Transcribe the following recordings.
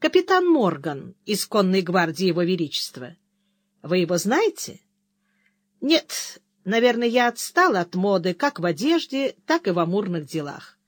капитан Морган из конной гвардии Его Величества. Вы его знаете? Нет, наверное, я отстала от моды как в одежде, так и в амурных делах.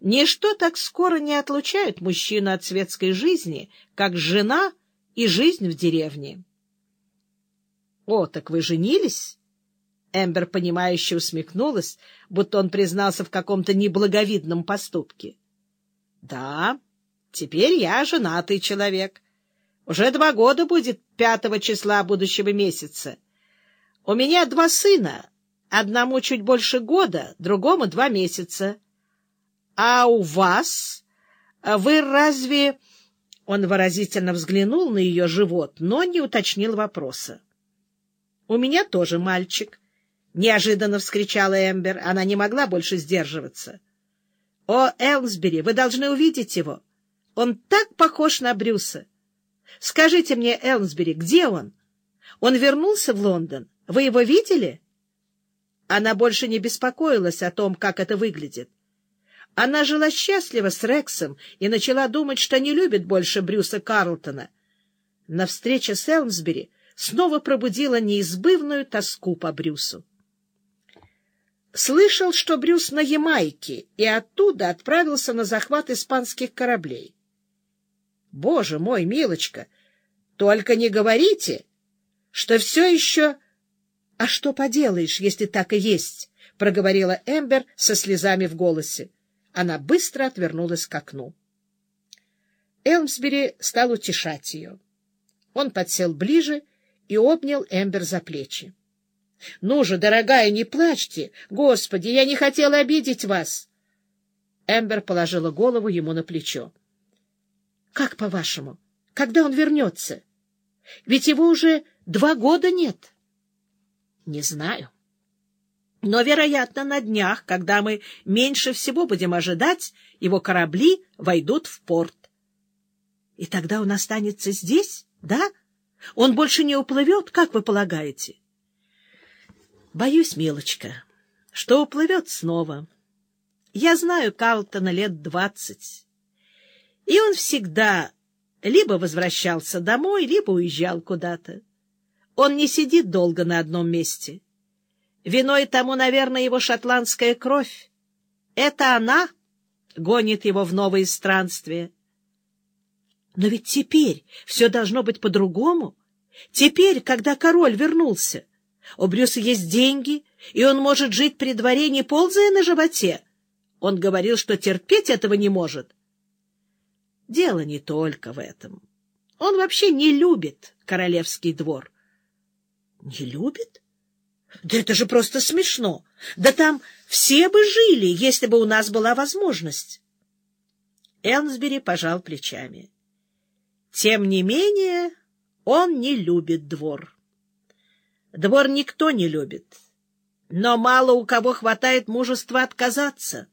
Ничто так скоро не отлучает мужчину от светской жизни, как жена и жизнь в деревне. — О, так вы женились? Эмбер, понимающе усмехнулась, будто он признался в каком-то неблаговидном поступке. — Да, теперь я женатый человек. Уже два года будет пятого числа будущего месяца. У меня два сына, одному чуть больше года, другому два месяца. А у вас? Вы разве... Он выразительно взглянул на ее живот, но не уточнил вопроса. — У меня тоже мальчик, — неожиданно вскричала Эмбер. Она не могла больше сдерживаться. — О, Элмсбери, вы должны увидеть его. Он так похож на Брюса. Скажите мне, Элмсбери, где он? Он вернулся в Лондон? Вы его видели? Она больше не беспокоилась о том, как это выглядит. Она жила счастливо с Рексом и начала думать, что не любит больше Брюса Карлтона. На встрече с Элмсбери снова пробудила неизбывную тоску по Брюсу. Слышал, что Брюс на Ямайке, и оттуда отправился на захват испанских кораблей. Боже мой, милочка, только не говорите, что все еще... — А что поделаешь, если так и есть? — проговорила Эмбер со слезами в голосе. Она быстро отвернулась к окну. Элмсбери стал утешать ее. Он подсел ближе и обнял Эмбер за плечи. — Ну же, дорогая, не плачьте! Господи, я не хотела обидеть вас! Эмбер положила голову ему на плечо. — Как, по-вашему, когда он вернется? Ведь его уже два года нет. — Не знаю. Но, вероятно, на днях, когда мы меньше всего будем ожидать, его корабли войдут в порт. И тогда он останется здесь, да? Он больше не уплывет, как вы полагаете? Боюсь, милочка, что уплывет снова. Я знаю Карлтона лет двадцать. И он всегда либо возвращался домой, либо уезжал куда-то. Он не сидит долго на одном месте. Виной тому, наверное, его шотландская кровь. Это она гонит его в новые странствия. Но ведь теперь все должно быть по-другому. Теперь, когда король вернулся, у Брюса есть деньги, и он может жить при дворе, не ползая на животе. Он говорил, что терпеть этого не может. Дело не только в этом. Он вообще не любит королевский двор. — Не любит? Да это же просто смешно. Да там все бы жили, если бы у нас была возможность. Элмсбери пожал плечами. Тем не менее, он не любит двор. Двор никто не любит, но мало у кого хватает мужества отказаться.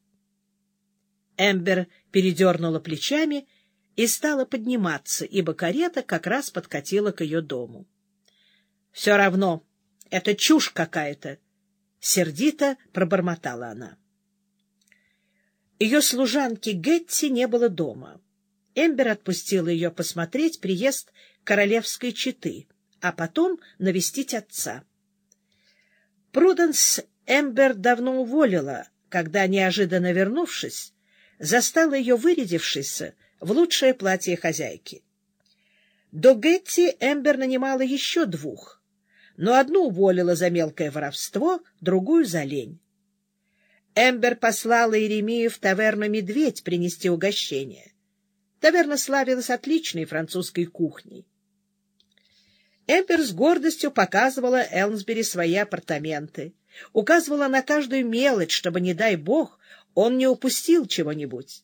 Эмбер передернула плечами и стала подниматься, ибо карета как раз подкатила к ее дому. — Все равно это чушь какая-то! — сердито пробормотала она. Ее служанки Гетти не было дома. Эмбер отпустила ее посмотреть приезд королевской четы, а потом навестить отца. Пруденс Эмбер давно уволила, когда, неожиданно вернувшись, застала ее вырядившейся в лучшее платье хозяйки. До Гетти Эмбер нанимала еще двух — но одну уволила за мелкое воровство, другую — за лень. Эмбер послала Иеремию в таверну «Медведь» принести угощение. Таверна славилась отличной французской кухней. Эмбер с гордостью показывала Элмсбери свои апартаменты, указывала на каждую мелочь, чтобы, не дай бог, он не упустил чего-нибудь.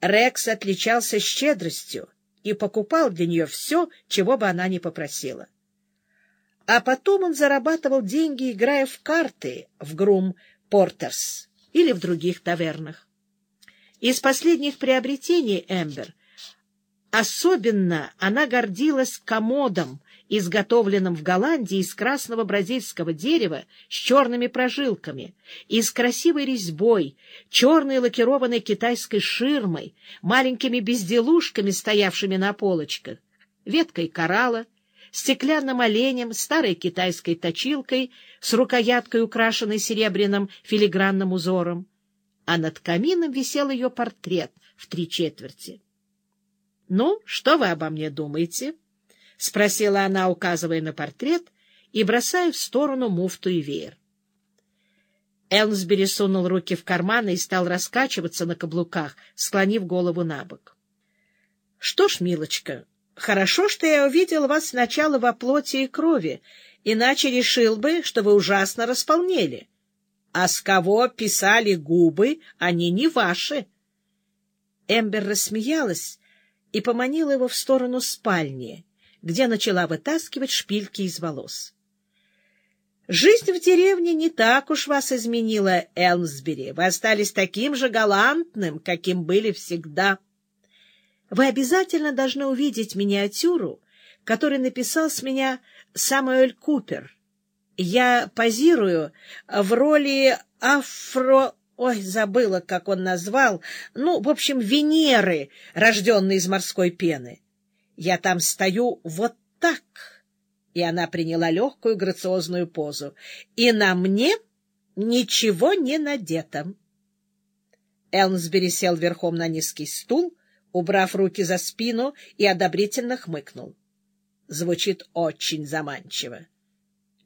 Рекс отличался щедростью и покупал для нее все, чего бы она ни попросила. А потом он зарабатывал деньги, играя в карты в Грум Портерс или в других тавернах. Из последних приобретений Эмбер особенно она гордилась комодом изготовленном в Голландии из красного бразильского дерева с черными прожилками и с красивой резьбой, черной лакированной китайской ширмой, маленькими безделушками, стоявшими на полочках, веткой коралла, стеклянным оленем, старой китайской точилкой с рукояткой, украшенной серебряным филигранным узором, а над камином висел ее портрет в три четверти. — Ну, что вы обо мне думаете? — спросила она, указывая на портрет и бросая в сторону муфту и веер. Элмсбери сунул руки в карманы и стал раскачиваться на каблуках, склонив голову на бок. — Что ж, милочка, хорошо, что я увидел вас сначала во плоти и крови, иначе решил бы, что вы ужасно располнели. А с кого писали губы, они не ваши. Эмбер рассмеялась и поманила его в сторону спальни, где начала вытаскивать шпильки из волос. «Жизнь в деревне не так уж вас изменила, Элмсбери. Вы остались таким же галантным, каким были всегда. Вы обязательно должны увидеть миниатюру, которую написал с меня Самуэль Купер. Я позирую в роли афро... Ой, забыла, как он назвал. Ну, в общем, Венеры, рожденной из морской пены. Я там стою вот так. И она приняла легкую грациозную позу. И на мне ничего не надето. Элмсбери сел верхом на низкий стул, убрав руки за спину, и одобрительно хмыкнул. Звучит очень заманчиво.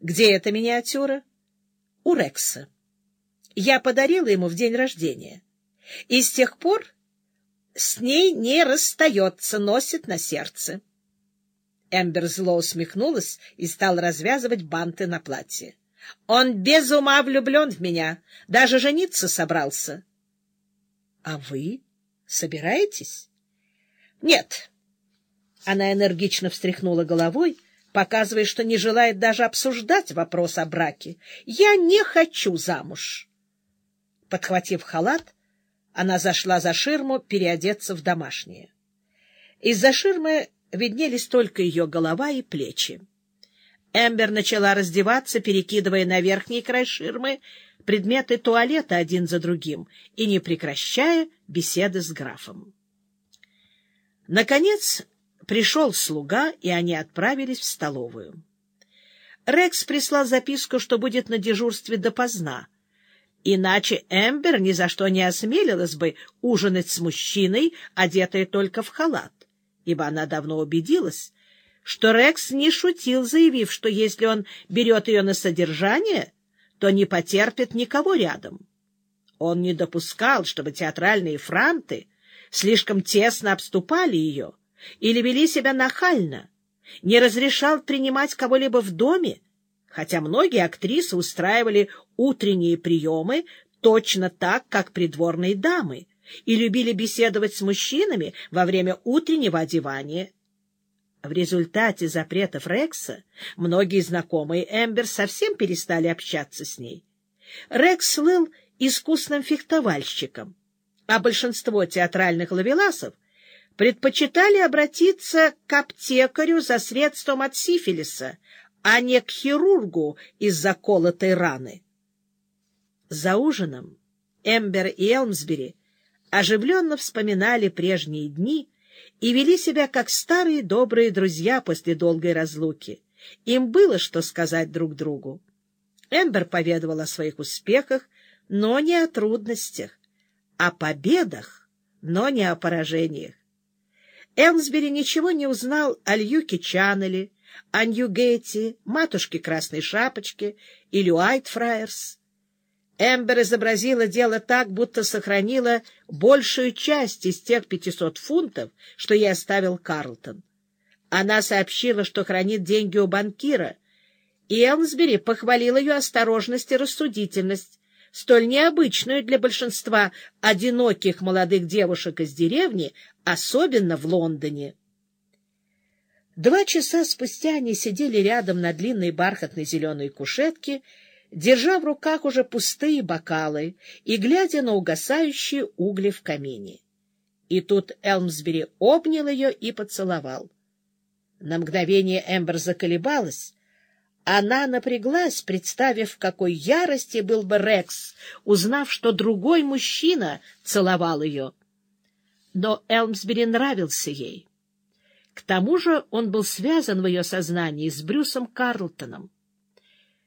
Где эта миниатюра? У Рекса. Я подарила ему в день рождения. И с тех пор с ней не расстается, носит на сердце. Эмбер зло усмехнулась и стал развязывать банты на платье. Он без ума влюблен в меня, даже жениться собрался. — А вы собираетесь? — Нет. Она энергично встряхнула головой, показывая, что не желает даже обсуждать вопрос о браке. — Я не хочу замуж. Подхватив халат, она зашла за ширму переодеться в домашнее. Из-за ширмы виднелись только ее голова и плечи. Эмбер начала раздеваться, перекидывая на верхний край ширмы предметы туалета один за другим и не прекращая беседы с графом. Наконец пришел слуга, и они отправились в столовую. Рекс прислал записку, что будет на дежурстве допоздна, Иначе Эмбер ни за что не осмелилась бы ужинать с мужчиной, одетой только в халат, ибо она давно убедилась, что Рекс не шутил, заявив, что если он берет ее на содержание, то не потерпит никого рядом. Он не допускал, чтобы театральные франты слишком тесно обступали ее или вели себя нахально, не разрешал принимать кого-либо в доме, хотя многие актрисы устраивали утренние приемы точно так, как придворные дамы, и любили беседовать с мужчинами во время утреннего одевания. В результате запретов Рекса многие знакомые Эмбер совсем перестали общаться с ней. Рекс слыл искусным фехтовальщиком, а большинство театральных лавеласов предпочитали обратиться к аптекарю за средством от сифилиса, а не к хирургу из-за колотой раны. За ужином Эмбер и Элмсбери оживленно вспоминали прежние дни и вели себя как старые добрые друзья после долгой разлуки. Им было что сказать друг другу. Эмбер поведал о своих успехах, но не о трудностях, о победах, но не о поражениях. Элмсбери ничего не узнал о Льюке Чаннеле, о Ньюгете, матушке Красной Шапочки или Уайтфраерс. Эмбер изобразила дело так, будто сохранила большую часть из тех пятисот фунтов, что ей оставил Карлтон. Она сообщила, что хранит деньги у банкира, и Элмсбери похвалил ее осторожность и рассудительность, столь необычную для большинства одиноких молодых девушек из деревни, особенно в Лондоне. Два часа спустя они сидели рядом на длинной бархатной зеленой кушетке, держа в руках уже пустые бокалы и глядя на угасающие угли в камине. И тут Элмсбери обнял ее и поцеловал. На мгновение Эмбер заколебалась. Она напряглась, представив, в какой ярости был бы Рекс, узнав, что другой мужчина целовал ее. Но Элмсбери нравился ей. К тому же он был связан в ее сознании с Брюсом Карлтоном.